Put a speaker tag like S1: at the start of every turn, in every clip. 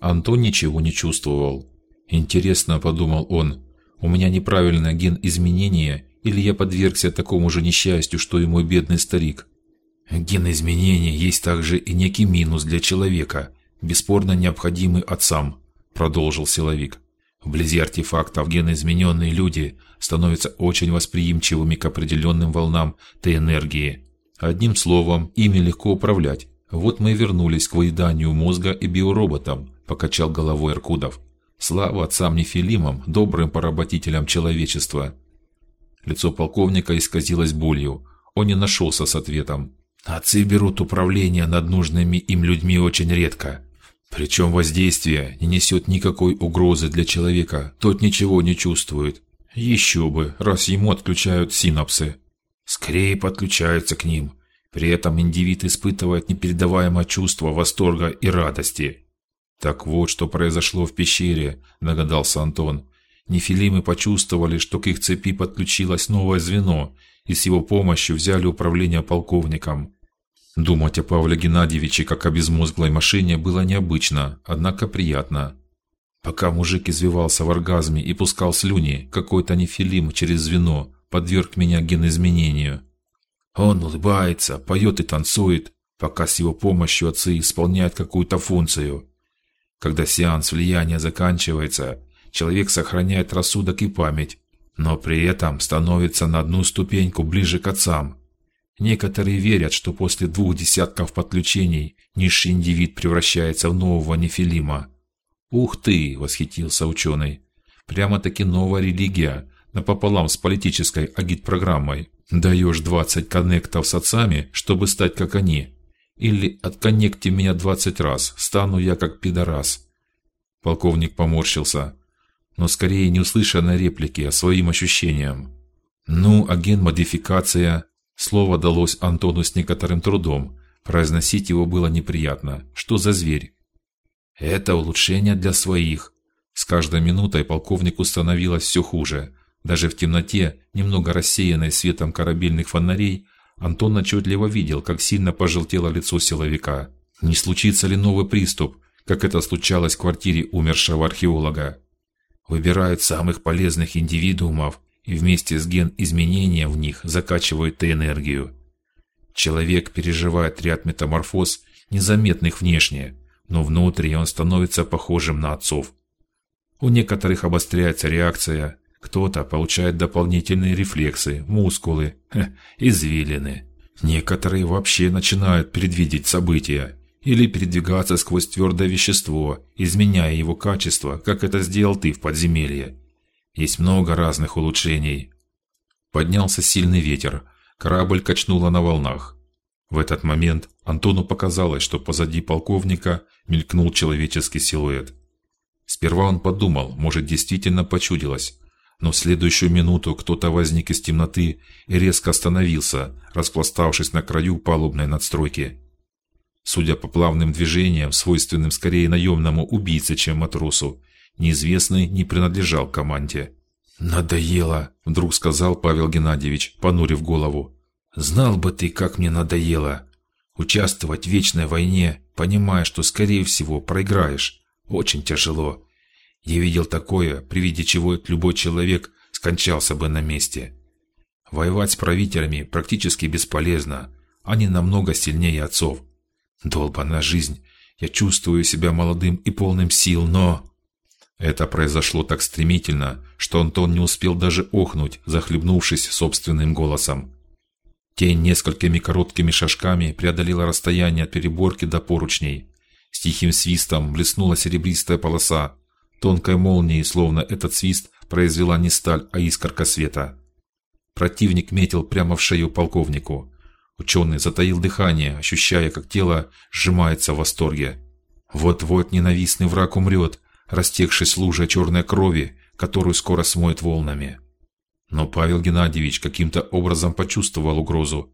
S1: Антон ничего не чувствовал. Интересно, подумал он, у меня неправильный ген изменения или я подвергся такому же несчастью, что и мой бедный старик? Ген изменения есть также и некий минус для человека, бесспорно необходимый отцам, продолжил силовик. Вблизи артефактов геноизмененные люди становятся очень восприимчивыми к определенным волнам той энергии. Одним словом, ими легко управлять. Вот мы и вернулись к выеданию мозга и биороботам, покачал головой Иркудов. Слава отцам Нефилимам, добрым поработителям человечества. Лицо полковника исказилось болью. Он не нашелся с ответом. Отцы берут управление над нужными им людьми очень редко. Причем воздействие не несет никакой угрозы для человека, тот ничего не чувствует. Еще бы, раз ему отключают синапсы. Скорее подключаются к ним. При этом индивид испытывает непередаваемое чувство восторга и радости. Так вот, что произошло в пещере, догадался Антон. Нефилимы почувствовали, что к их цепи подключилось новое звено, и с его помощью взяли управление полковником. Думать о Павле Геннадьевиче как о безмозглой машине было необычно, однако приятно. Пока мужик извивался в оргазме и пускал слюни, какой-то нефилим через звено подверг меня геноизменению. Он улыбается, поет и танцует, пока с его помощью отцы исполняют какую-то функцию. Когда сеанс влияния заканчивается, человек сохраняет рассудок и память, но при этом становится на одну ступеньку ближе к отцам. Некоторые верят, что после двух десятков подключений низший индивид превращается в нового нефилима. Ух ты, восхитился ученый. Прямо-таки новая религия, напополам с политической агит-программой. Даешь двадцать коннектов с отцами, чтобы стать как они. Или отконнекти меня двадцать раз, стану я как пидорас. Полковник поморщился, но скорее не услышанной реплики, а своим ощущениям. Ну, а ген-модификация Слово далось Антону с некоторым трудом. Произносить его было неприятно. Что за зверь? Это улучшение для своих. С каждой минутой полковнику становилось все хуже. Даже в темноте, немного рассеянной светом корабельных фонарей, Антон отчетливо видел, как сильно пожелтело лицо силовика. Не случится ли новый приступ, как это случалось в квартире умершего археолога? Выбирают самых полезных индивидуумов и вместе с ген изменения в них закачивают энергию. Человек переживает ряд метаморфоз, незаметных внешне, но внутри он становится похожим на отцов. У некоторых обостряется реакция, кто-то получает дополнительные рефлексы, мускулы, ха, извилины. Некоторые вообще начинают предвидеть события или передвигаться сквозь твердое вещество, изменяя его качество, как это сделал ты в подземелье. Есть много разных улучшений. Поднялся сильный ветер, корабль качнуло на волнах. В этот момент Антону показалось, что позади полковника мелькнул человеческий силуэт. Сперва он подумал, может, действительно почудилось, но в следующую минуту кто-то возник из темноты и резко остановился, распластавшись на краю палубной надстройки. Судя по плавным движениям, свойственным скорее наемному убийце, чем матросу, Неизвестный не принадлежал команде. Надоело, вдруг сказал Павел Геннадьевич, понурив голову. Знал бы ты, как мне надоело участвовать в вечной войне, понимая, что скорее всего проиграешь. Очень тяжело. Я видел такое, при виде чего любой человек скончался бы на месте. Воевать с правителями практически бесполезно. Они намного сильнее отцов. Долбаная жизнь. Я чувствую себя молодым и полным сил, но это произошло так стремительно, что Антон не успел даже охнуть, захлебнувшись собственным голосом. Тень несколькими короткими шажками преодолела расстояние от переборки до поручней. С тихим свистом блеснула серебристая полоса. Тонкой молнией, словно этот свист произвела не сталь, а искорка света. Противник метил прямо в шею полковнику. Ученый затаил дыхание, ощущая, как тело сжимается в восторге. Вот-вот ненавистный враг умрет, растекшись лужей черной крови, которую скоро смоет волнами. Но Павел Геннадьевич каким-то образом почувствовал угрозу.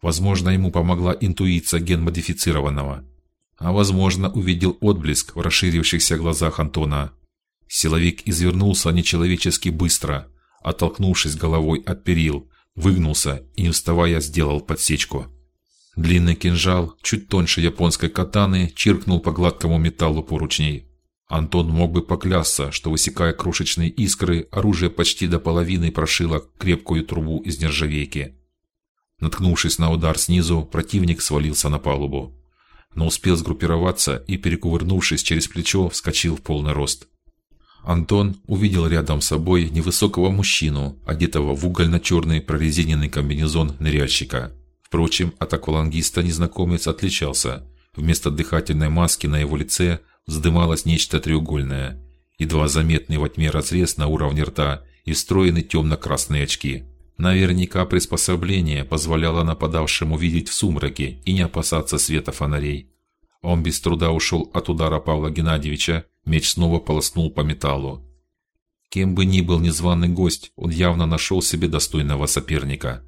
S1: Возможно, ему помогла интуиция генмодифицированного, а возможно, увидел отблеск в расширившихся глазах Антона. Силовик извернулся нечеловечески быстро, оттолкнувшись головой от перил, выгнулся и не вставая сделал подсечку. Длинный кинжал, чуть тоньше японской катаны, чиркнул по гладкому металлу поручней. Антон мог бы поклясться, что высекая крошечные искры, оружие почти до половины прошило крепкую трубу из нержавейки. Наткнувшись на удар снизу, противник свалился на палубу, но успел сгруппироваться и, перекувырнувшись через плечо, вскочил в полный рост. Антон увидел рядом с собой невысокого мужчину, одетого в угольно-черный прорезиненный комбинезон ныряльщика. Впрочем, от аквалангиста незнакомец отличался. Вместо дыхательной маски на его лице вздымалось нечто треугольное, едва заметный во тьме разрез на уровне рта и встроены темно-красные очки. Наверняка приспособление позволяло нападавшему видеть в сумраке и не опасаться света фонарей. Он без труда ушел от удара Павла Геннадьевича, меч снова полоснул по металлу. Кем бы ни был незваный гость, он явно нашел себе достойного соперника.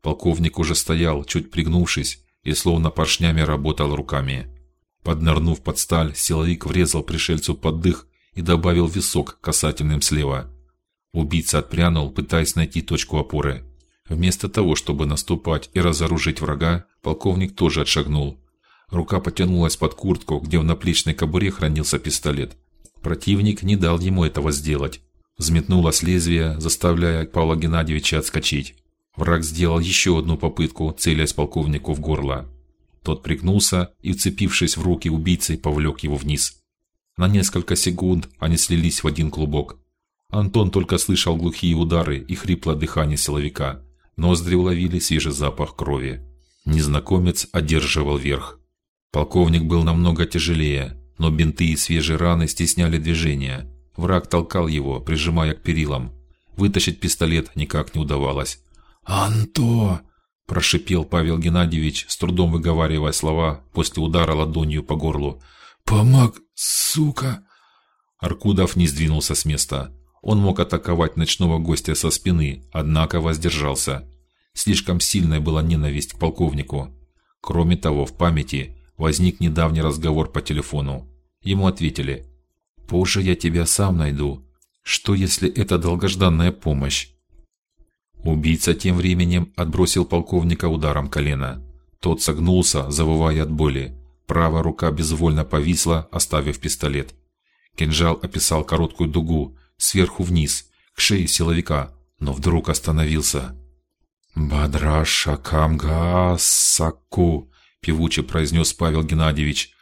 S1: Полковник уже стоял, чуть пригнувшись, и словно поршнями работал руками. Поднырнув под сталь, силовик врезал пришельцу под дых и добавил висок касательным слева. Убийца отпрянул, пытаясь найти точку опоры. Вместо того, чтобы наступать и разоружить врага, полковник тоже отшагнул. Рука потянулась под куртку, где в наплечной кобуре хранился пистолет. Противник не дал ему этого сделать. Взметнулось лезвие, заставляя Павла Геннадьевича отскочить. Враг сделал еще одну попытку, целясь полковнику в горло. Тот пригнулся и, вцепившись в руки убийцы, повлек его вниз. На несколько секунд они слились в один клубок. Антон только слышал глухие удары и хриплое дыхание силовика. Ноздри уловили свежий запах крови. Незнакомец одерживал верх. Полковник был намного тяжелее, но бинты и свежие раны стесняли движение. Враг толкал его, прижимая к перилам. Вытащить пистолет никак не удавалось. Анто! прошипел Павел Геннадьевич, с трудом выговаривая слова после удара ладонью по горлу. Помог, сука! Аркудов не сдвинулся с места. Он мог атаковать ночного гостя со спины, однако воздержался. Слишком сильная была ненависть к полковнику. Кроме того, в памяти возник недавний разговор по телефону. Ему ответили: "Позже я тебя сам найду. Что если это долгожданная помощь?" Убийца тем временем отбросил полковника ударом колена. Тот согнулся, завывая от боли. Правая рука безвольно повисла, оставив пистолет. Кинжал описал короткую дугу, сверху вниз, к шее силовика, но вдруг остановился. «Бадраша камга саку», — певуче произнес Павел Геннадьевич.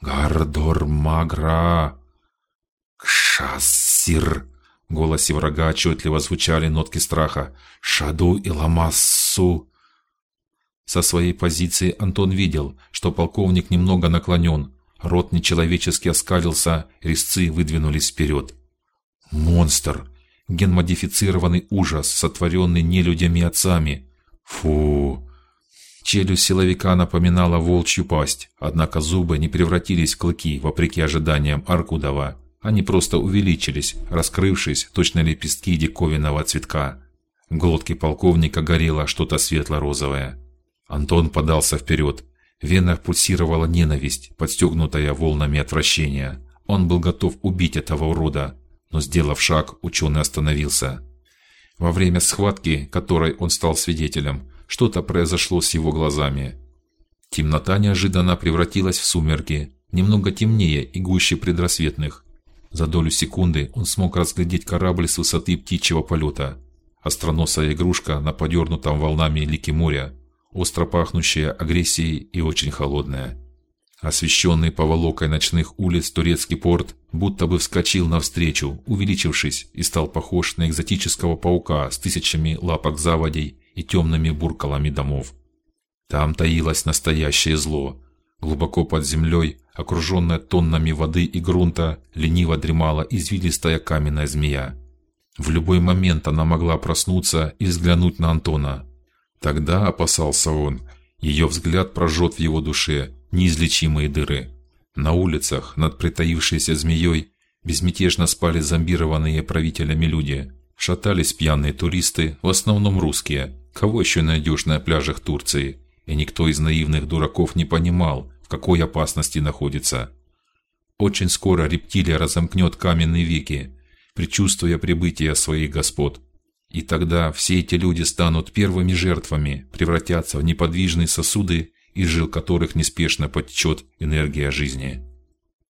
S1: «Гардор магра кшасир». В голосе врага отчетливо звучали нотки страха. «Шаду и ламассу». Со своей позиции Антон видел, что полковник немного наклонен, рот нечеловечески оскалился, резцы выдвинулись вперед. Монстр, генмодифицированный ужас, сотворенный нелюдями отцами. Фу. Челюсть силовика напоминала волчью пасть, однако зубы не превратились в клыки, вопреки ожиданиям Аркудова. Они просто увеличились, раскрывшись, точно лепестки диковинного цветка. В глотке полковника горело что-то светло-розовое. Антон подался вперед. В венах пульсировала ненависть, подстегнутая волнами отвращения. Он был готов убить этого урода, но сделав шаг, ученый остановился. Во время схватки, которой он стал свидетелем, что-то произошло с его глазами. Темнота неожиданно превратилась в сумерки, немного темнее и гуще предрассветных. За долю секунды он смог разглядеть корабль с высоты птичьего полета. Остроносая игрушка на подернутом волнами лике моря, остро пахнущая агрессией и очень холодная. Освещенный поволокой ночных улиц турецкий порт будто бы вскочил навстречу, увеличившись, и стал похож на экзотического паука с тысячами лапок заводей и темными буркалами домов. Там таилось настоящее зло. Глубоко под землей, окруженная тоннами воды и грунта, лениво дремала извилистая каменная змея. В любой момент она могла проснуться и взглянуть на Антона. Тогда опасался он, ее взгляд прожжет в его душе неизлечимые дыры. На улицах над притаившейся змеей безмятежно спали зомбированные правителями люди. Шатались пьяные туристы, в основном русские. Кого еще найдешь на пляжах Турции? И никто из наивных дураков не понимал, в какой опасности находится. Очень скоро рептилия разомкнет каменные веки, предчувствуя прибытие своих господ. И тогда все эти люди станут первыми жертвами, превратятся в неподвижные сосуды из жил которых неспешно потечет энергия жизни.